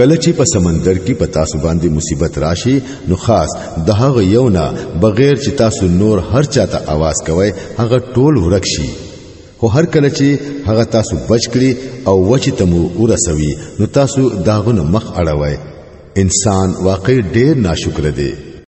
کله چې په سمندر کې په تاسو باندې مصیبت راشي نو خاص دهغه یو نه بغیر چې تاسو نور هر چاته आवाज کوي هغه ټول ورک شي خو هر کله چې هغه تاسو بچ کړي او وچې تمو ورسوي نو تاسو داغونه مخ اړوي انسان واقع ډیر ناشکر دی